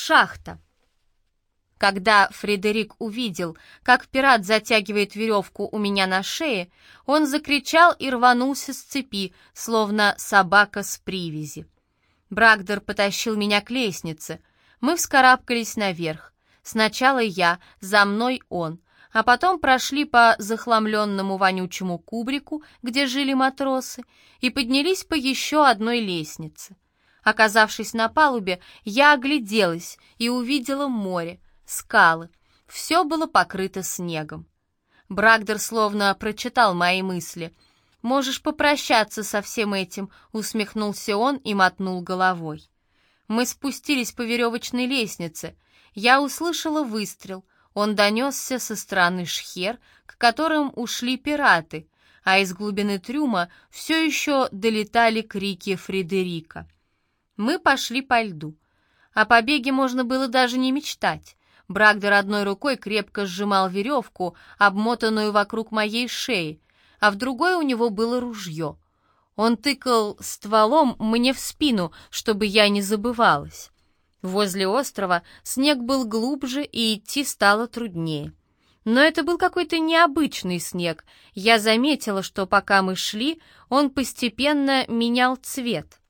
Шахта. Когда Фредерик увидел, как пират затягивает веревку у меня на шее, он закричал и рванулся с цепи, словно собака с привязи. Брагдер потащил меня к лестнице. Мы вскарабкались наверх. Сначала я, за мной он, а потом прошли по захламленному вонючему кубрику, где жили матросы, и поднялись по еще одной лестнице. Оказавшись на палубе, я огляделась и увидела море, скалы. Все было покрыто снегом. Брагдер словно прочитал мои мысли. «Можешь попрощаться со всем этим», — усмехнулся он и мотнул головой. Мы спустились по веревочной лестнице. Я услышала выстрел. Он донесся со стороны шхер, к которым ушли пираты, а из глубины трюма все еще долетали крики Фредерика. Мы пошли по льду. О побеге можно было даже не мечтать. Брагдер одной рукой крепко сжимал веревку, обмотанную вокруг моей шеи, а в другой у него было ружье. Он тыкал стволом мне в спину, чтобы я не забывалась. Возле острова снег был глубже, и идти стало труднее. Но это был какой-то необычный снег. Я заметила, что пока мы шли, он постепенно менял цвет.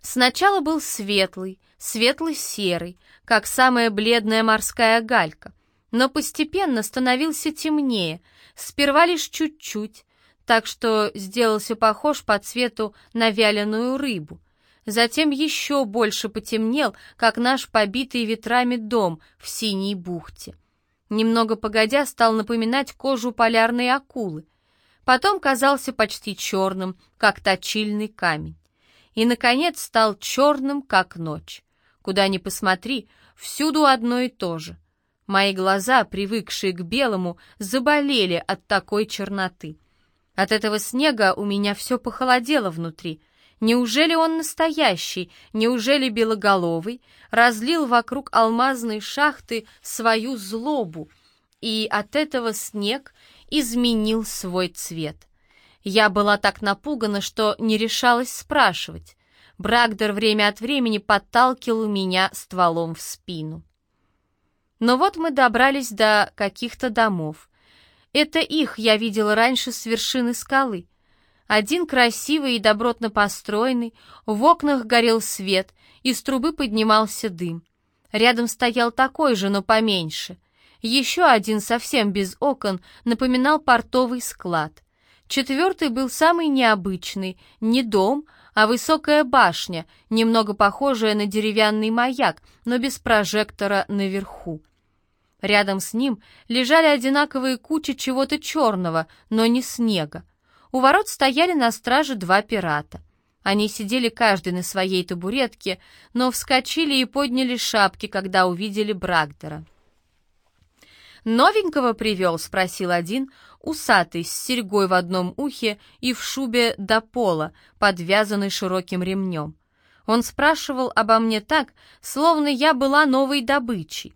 Сначала был светлый, светло-серый, как самая бледная морская галька, но постепенно становился темнее, сперва лишь чуть-чуть, так что сделался похож по цвету на вяленую рыбу. Затем еще больше потемнел, как наш побитый ветрами дом в синей бухте. Немного погодя стал напоминать кожу полярной акулы. Потом казался почти черным, как точильный камень. И, наконец, стал черным, как ночь. Куда ни посмотри, всюду одно и то же. Мои глаза, привыкшие к белому, заболели от такой черноты. От этого снега у меня все похолодело внутри. Неужели он настоящий? Неужели белоголовый разлил вокруг алмазной шахты свою злобу? И от этого снег изменил свой цвет. Я была так напугана, что не решалась спрашивать. Брагдер время от времени подталкивал меня стволом в спину. Но вот мы добрались до каких-то домов. Это их я видела раньше с вершины скалы. Один красивый и добротно построенный, в окнах горел свет, из трубы поднимался дым. Рядом стоял такой же, но поменьше. Еще один, совсем без окон, напоминал портовый склад. Четвертый был самый необычный, не дом, а высокая башня, немного похожая на деревянный маяк, но без прожектора наверху. Рядом с ним лежали одинаковые кучи чего-то черного, но не снега. У ворот стояли на страже два пирата. Они сидели каждый на своей табуретке, но вскочили и подняли шапки, когда увидели Брагдера. «Новенького привел?» — спросил один, усатый, с серьгой в одном ухе и в шубе до пола, подвязанной широким ремнем. Он спрашивал обо мне так, словно я была новой добычей.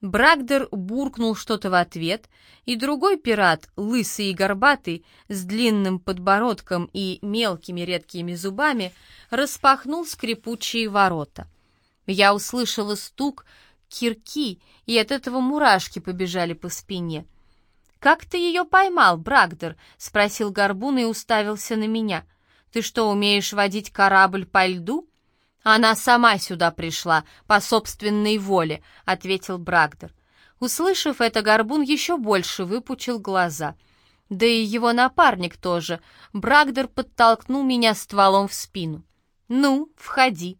Брагдер буркнул что-то в ответ, и другой пират, лысый и горбатый, с длинным подбородком и мелкими редкими зубами, распахнул скрипучие ворота. Я услышала стук кирки, и от этого мурашки побежали по спине. «Как ты ее поймал, Брагдер?» — спросил Горбун и уставился на меня. «Ты что, умеешь водить корабль по льду?» «Она сама сюда пришла, по собственной воле», — ответил Брагдер. Услышав это, Горбун еще больше выпучил глаза. Да и его напарник тоже. Брагдер подтолкнул меня стволом в спину. «Ну, входи».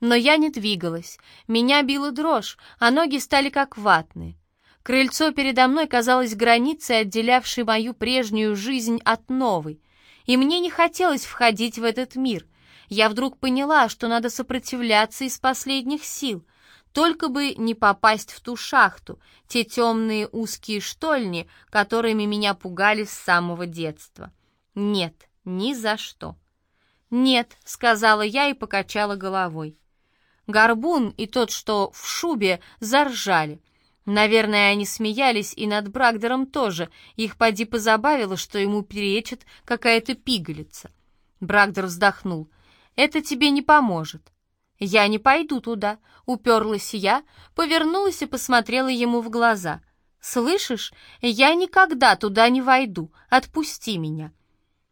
Но я не двигалась. Меня била дрожь, а ноги стали как ватные. Крыльцо передо мной казалось границей, отделявшей мою прежнюю жизнь от новой. И мне не хотелось входить в этот мир. Я вдруг поняла, что надо сопротивляться из последних сил, только бы не попасть в ту шахту, те темные узкие штольни, которыми меня пугали с самого детства. Нет, ни за что. «Нет», — сказала я и покачала головой. Горбун и тот, что в шубе, заржали. Наверное, они смеялись и над Брагдером тоже. Их поди позабавило, что ему перечит какая-то пигалица. Брагдер вздохнул. «Это тебе не поможет». «Я не пойду туда», — уперлась я, повернулась и посмотрела ему в глаза. «Слышишь, я никогда туда не войду, отпусти меня».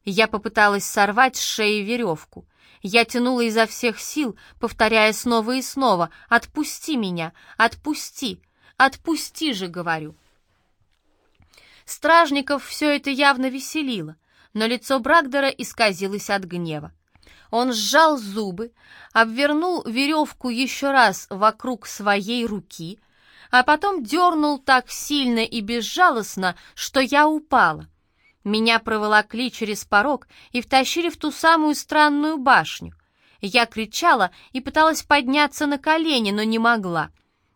Я попыталась сорвать с шеи веревку. Я тянула изо всех сил, повторяя снова и снова «Отпусти меня! Отпусти! Отпусти же!» — говорю. Стражников все это явно веселило, но лицо Брагдера исказилось от гнева. Он сжал зубы, обвернул веревку еще раз вокруг своей руки, а потом дернул так сильно и безжалостно, что я упала. Меня проволокли через порог и втащили в ту самую странную башню. Я кричала и пыталась подняться на колени, но не могла.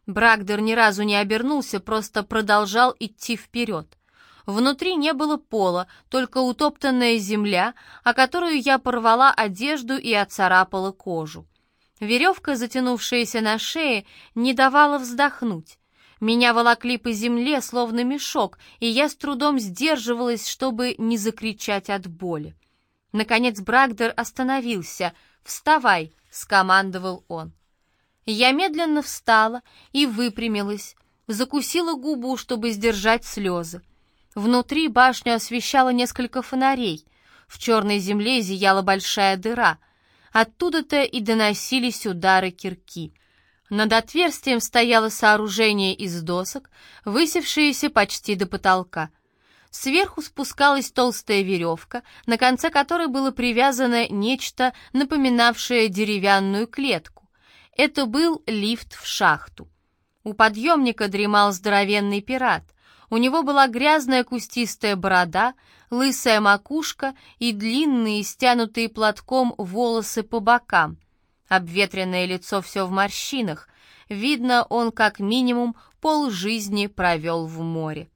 Брагдер ни разу не обернулся, просто продолжал идти вперед. Внутри не было пола, только утоптанная земля, о которую я порвала одежду и отцарапала кожу. Веревка, затянувшаяся на шее, не давала вздохнуть. Меня волокли по земле, словно мешок, и я с трудом сдерживалась, чтобы не закричать от боли. Наконец Брагдер остановился. «Вставай!» — скомандовал он. Я медленно встала и выпрямилась, закусила губу, чтобы сдержать слезы. Внутри башню освещало несколько фонарей. В черной земле зияла большая дыра. Оттуда-то и доносились удары кирки — над отверстием стояло сооружение из досок, высевшееся почти до потолка. Сверху спускалась толстая веревка, на конце которой было привязано нечто, напоминавшее деревянную клетку. Это был лифт в шахту. У подъемника дремал здоровенный пират. У него была грязная кустистая борода, лысая макушка и длинные, стянутые платком волосы по бокам. Обветренное лицо все в морщинах. Видно, он как минимум полжизни провел в море.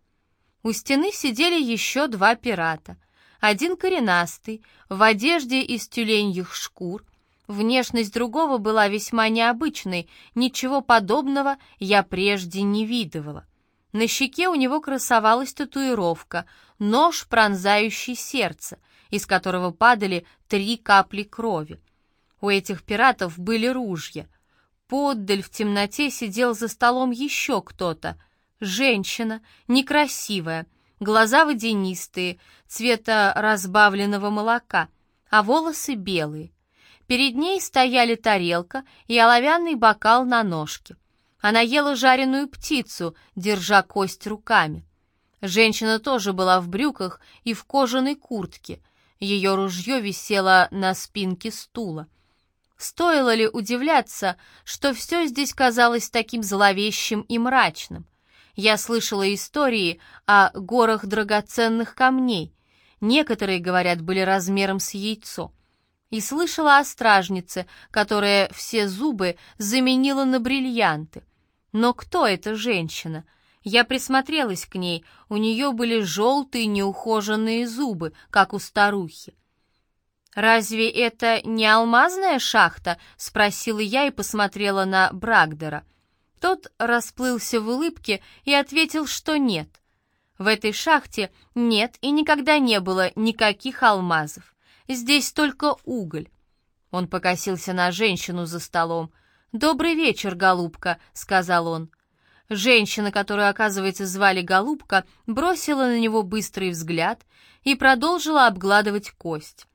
У стены сидели еще два пирата. Один коренастый, в одежде из тюленьих шкур. Внешность другого была весьма необычной, ничего подобного я прежде не видывала. На щеке у него красовалась татуировка, нож, пронзающий сердце, из которого падали три капли крови. У этих пиратов были ружья. Поддаль в темноте сидел за столом еще кто-то. Женщина, некрасивая, глаза водянистые, цвета разбавленного молока, а волосы белые. Перед ней стояли тарелка и оловянный бокал на ножке. Она ела жареную птицу, держа кость руками. Женщина тоже была в брюках и в кожаной куртке. Ее ружье висело на спинке стула. Стоило ли удивляться, что все здесь казалось таким зловещим и мрачным? Я слышала истории о горах драгоценных камней. Некоторые, говорят, были размером с яйцо. И слышала о стражнице, которая все зубы заменила на бриллианты. Но кто эта женщина? Я присмотрелась к ней, у нее были желтые неухоженные зубы, как у старухи. «Разве это не алмазная шахта?» — спросила я и посмотрела на Брагдера. Тот расплылся в улыбке и ответил, что нет. В этой шахте нет и никогда не было никаких алмазов. Здесь только уголь. Он покосился на женщину за столом. «Добрый вечер, голубка», — сказал он. Женщина, которую, оказывается, звали Голубка, бросила на него быстрый взгляд и продолжила обгладывать кость.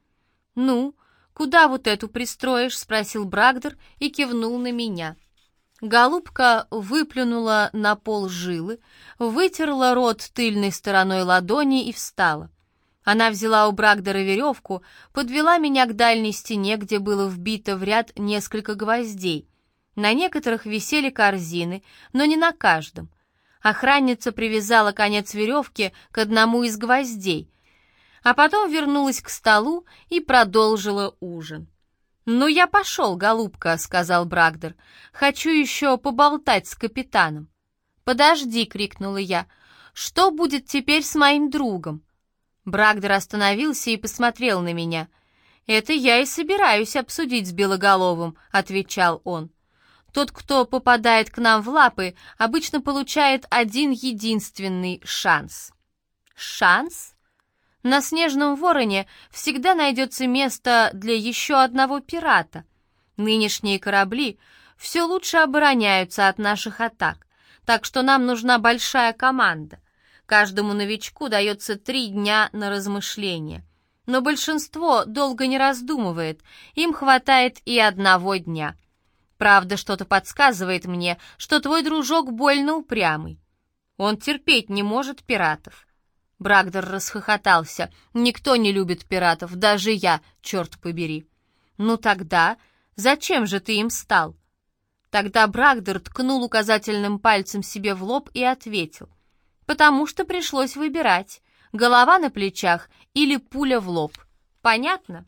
«Ну, куда вот эту пристроишь?» — спросил Брагдер и кивнул на меня. Голубка выплюнула на пол жилы, вытерла рот тыльной стороной ладони и встала. Она взяла у Брагдера веревку, подвела меня к дальней стене, где было вбито в ряд несколько гвоздей. На некоторых висели корзины, но не на каждом. Охранница привязала конец веревки к одному из гвоздей, а потом вернулась к столу и продолжила ужин. «Ну, я пошел, голубка», — сказал Брагдер. «Хочу еще поболтать с капитаном». «Подожди», — крикнула я. «Что будет теперь с моим другом?» Брагдер остановился и посмотрел на меня. «Это я и собираюсь обсудить с Белоголовым», — отвечал он. «Тот, кто попадает к нам в лапы, обычно получает один единственный шанс». «Шанс?» На снежном вороне всегда найдется место для еще одного пирата. Нынешние корабли все лучше обороняются от наших атак, так что нам нужна большая команда. Каждому новичку дается три дня на размышление. Но большинство долго не раздумывает, им хватает и одного дня. Правда, что-то подсказывает мне, что твой дружок больно упрямый. Он терпеть не может пиратов. Брагдер расхохотался. «Никто не любит пиратов, даже я, черт побери». «Ну тогда зачем же ты им стал?» Тогда Брагдер ткнул указательным пальцем себе в лоб и ответил. «Потому что пришлось выбирать, голова на плечах или пуля в лоб. Понятно?»